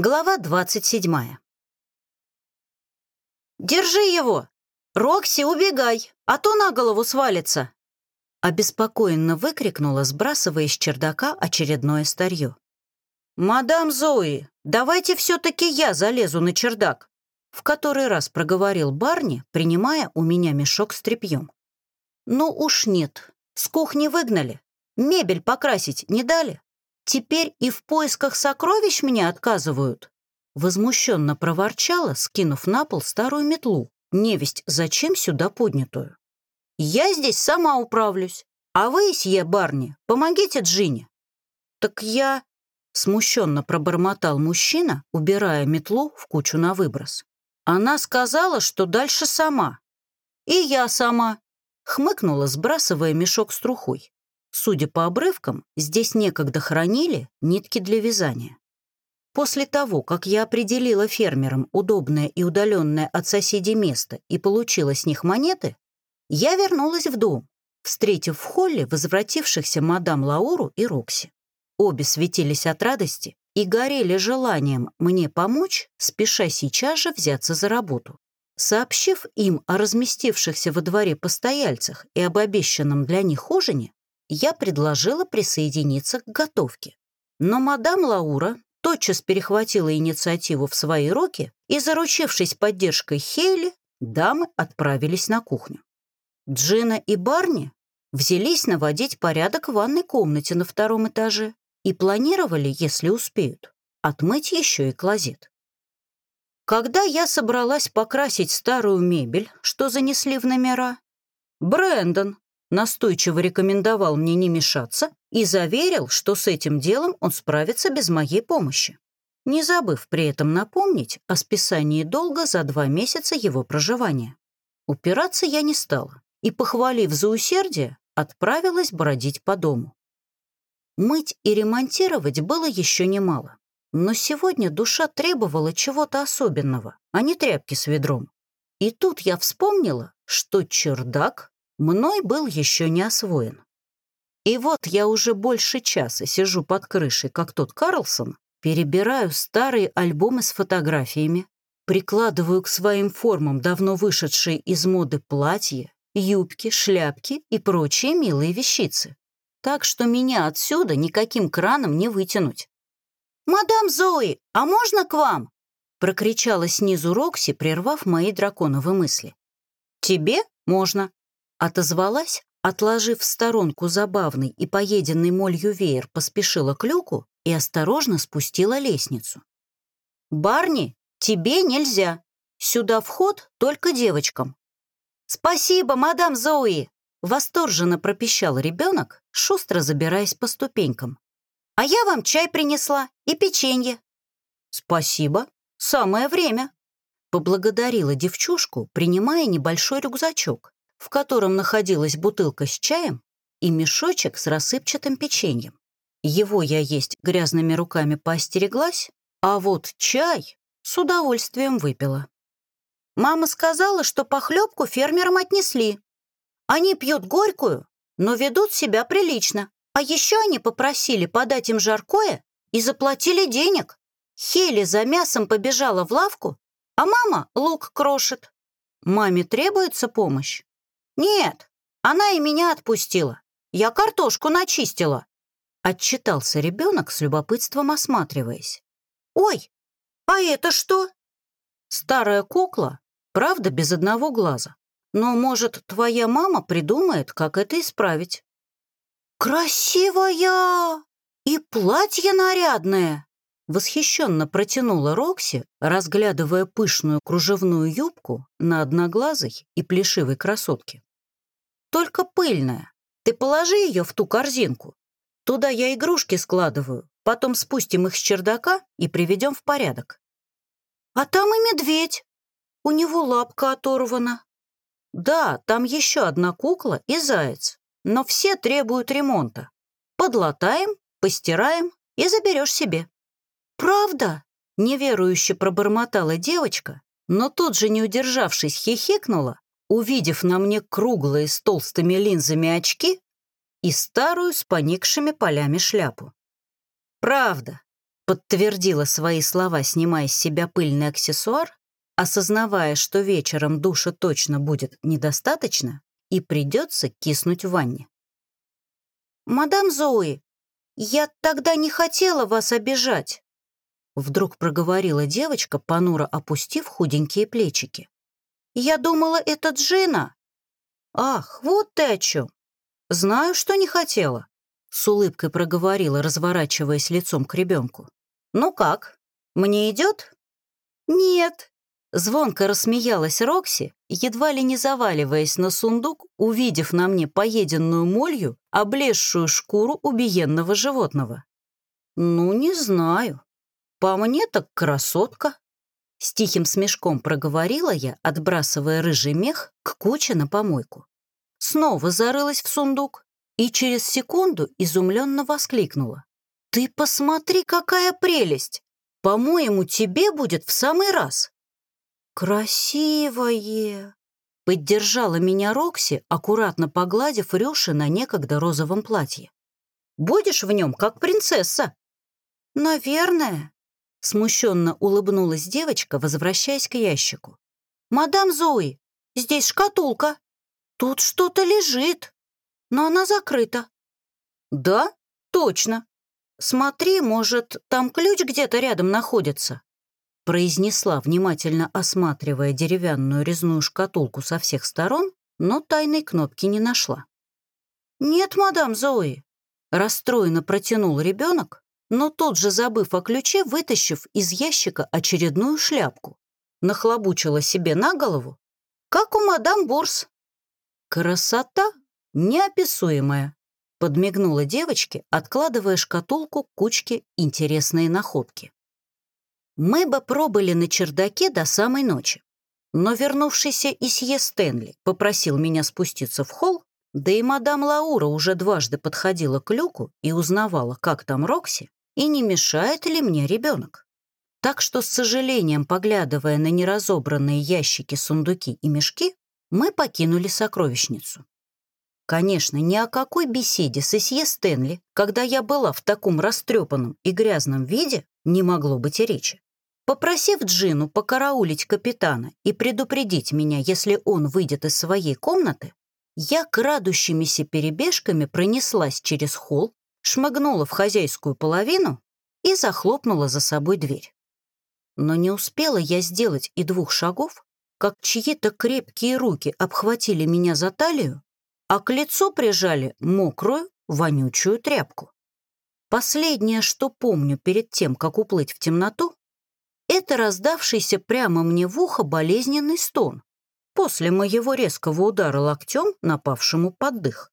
Глава 27. «Держи его! Рокси, убегай, а то на голову свалится!» Обеспокоенно выкрикнула, сбрасывая с чердака очередное старье. «Мадам Зои, давайте все-таки я залезу на чердак!» В который раз проговорил Барни, принимая у меня мешок с тряпьем. «Ну уж нет, с кухни выгнали, мебель покрасить не дали. Теперь и в поисках сокровищ мне отказывают?» Возмущенно проворчала, скинув на пол старую метлу, невесть зачем сюда поднятую. «Я здесь сама управлюсь, а вы, сье Барни, помогите Джине». «Так я...» — смущенно пробормотал мужчина, убирая метлу в кучу на выброс. «Она сказала, что дальше сама». «И я сама», — хмыкнула, сбрасывая мешок с трухой. Судя по обрывкам, здесь некогда хранили нитки для вязания. После того, как я определила фермерам удобное и удаленное от соседей место и получила с них монеты, я вернулась в дом, встретив в холле возвратившихся мадам Лауру и Рокси. Обе светились от радости и горели желанием мне помочь, спеша сейчас же взяться за работу. Сообщив им о разместившихся во дворе постояльцах и об обещанном для них ужине, я предложила присоединиться к готовке. Но мадам Лаура тотчас перехватила инициативу в свои руки и, заручившись поддержкой Хейли, дамы отправились на кухню. Джина и Барни взялись наводить порядок в ванной комнате на втором этаже и планировали, если успеют, отмыть еще и клозет. Когда я собралась покрасить старую мебель, что занесли в номера, Брэндон, настойчиво рекомендовал мне не мешаться и заверил, что с этим делом он справится без моей помощи, не забыв при этом напомнить о списании долга за два месяца его проживания. Упираться я не стала и, похвалив за усердие, отправилась бродить по дому. Мыть и ремонтировать было еще немало, но сегодня душа требовала чего-то особенного, а не тряпки с ведром. И тут я вспомнила, что чердак мной был еще не освоен. И вот я уже больше часа сижу под крышей, как тот Карлсон, перебираю старые альбомы с фотографиями, прикладываю к своим формам давно вышедшие из моды платья, юбки, шляпки и прочие милые вещицы. Так что меня отсюда никаким краном не вытянуть. «Мадам Зои, а можно к вам?» прокричала снизу Рокси, прервав мои драконовые мысли. «Тебе можно», Отозвалась, отложив в сторонку забавный и поеденный молью веер, поспешила к люку и осторожно спустила лестницу. «Барни, тебе нельзя. Сюда вход только девочкам». «Спасибо, мадам Зои!» Восторженно пропищал ребенок, шустро забираясь по ступенькам. «А я вам чай принесла и печенье». «Спасибо, самое время», — поблагодарила девчушку, принимая небольшой рюкзачок, в котором находилась бутылка с чаем и мешочек с рассыпчатым печеньем. Его я есть грязными руками поостереглась, а вот чай с удовольствием выпила. Мама сказала, что похлебку фермерам отнесли. Они пьют горькую, но ведут себя прилично. А еще они попросили подать им жаркое и заплатили денег. Хели за мясом побежала в лавку, а мама лук крошит. Маме требуется помощь. «Нет, она и меня отпустила. Я картошку начистила», — отчитался ребенок с любопытством осматриваясь. «Ой, а это что?» «Старая кукла, правда, без одного глаза. Но, может, твоя мама придумает, как это исправить». «Красивая! И платье нарядное!» Восхищенно протянула Рокси, разглядывая пышную кружевную юбку на одноглазой и плешивой красотке только пыльная. Ты положи ее в ту корзинку. Туда я игрушки складываю, потом спустим их с чердака и приведем в порядок. А там и медведь. У него лапка оторвана. Да, там еще одна кукла и заяц, но все требуют ремонта. Подлатаем, постираем и заберешь себе. Правда? Неверующе пробормотала девочка, но тут же, не удержавшись, хихикнула увидев на мне круглые с толстыми линзами очки и старую с поникшими полями шляпу. Правда, подтвердила свои слова, снимая с себя пыльный аксессуар, осознавая, что вечером душа точно будет недостаточно и придется киснуть в ванне. «Мадам Зои, я тогда не хотела вас обижать», вдруг проговорила девочка, понуро опустив худенькие плечики. «Я думала, это Джина». «Ах, вот ты о чем. Знаю, что не хотела», с улыбкой проговорила, разворачиваясь лицом к ребенку. «Ну как, мне идет?» «Нет», — звонко рассмеялась Рокси, едва ли не заваливаясь на сундук, увидев на мне поеденную молью, облезшую шкуру убиенного животного. «Ну, не знаю. По мне так красотка». С тихим смешком проговорила я, отбрасывая рыжий мех к куче на помойку. Снова зарылась в сундук и через секунду изумленно воскликнула. «Ты посмотри, какая прелесть! По-моему, тебе будет в самый раз!» «Красивое!» — поддержала меня Рокси, аккуратно погладив Рюши на некогда розовом платье. «Будешь в нем, как принцесса?» «Наверное», — смущенно улыбнулась девочка, возвращаясь к ящику. «Мадам Зои, здесь шкатулка. Тут что-то лежит, но она закрыта». «Да, точно. Смотри, может, там ключ где-то рядом находится?» произнесла, внимательно осматривая деревянную резную шкатулку со всех сторон, но тайной кнопки не нашла. «Нет, мадам Зои», — расстроенно протянул ребенок, но тут же, забыв о ключе, вытащив из ящика очередную шляпку, нахлобучила себе на голову, как у мадам Бурс. «Красота неописуемая», — подмигнула девочке, откладывая шкатулку к кучке интересные находки. Мы бы пробыли на чердаке до самой ночи. Но вернувшийся Исье Стэнли попросил меня спуститься в холл, да и мадам Лаура уже дважды подходила к люку и узнавала, как там Рокси, и не мешает ли мне ребенок. Так что, с сожалением поглядывая на неразобранные ящики, сундуки и мешки, мы покинули сокровищницу. Конечно, ни о какой беседе с Исье Стэнли, когда я была в таком растрепанном и грязном виде, не могло быть и речи. Попросив Джину покараулить капитана и предупредить меня, если он выйдет из своей комнаты, я крадущимися перебежками пронеслась через холл, шмыгнула в хозяйскую половину и захлопнула за собой дверь. Но не успела я сделать и двух шагов, как чьи-то крепкие руки обхватили меня за талию, а к лицу прижали мокрую, вонючую тряпку. Последнее, что помню перед тем, как уплыть в темноту, это раздавшийся прямо мне в ухо болезненный стон после моего резкого удара локтем, напавшему под дых.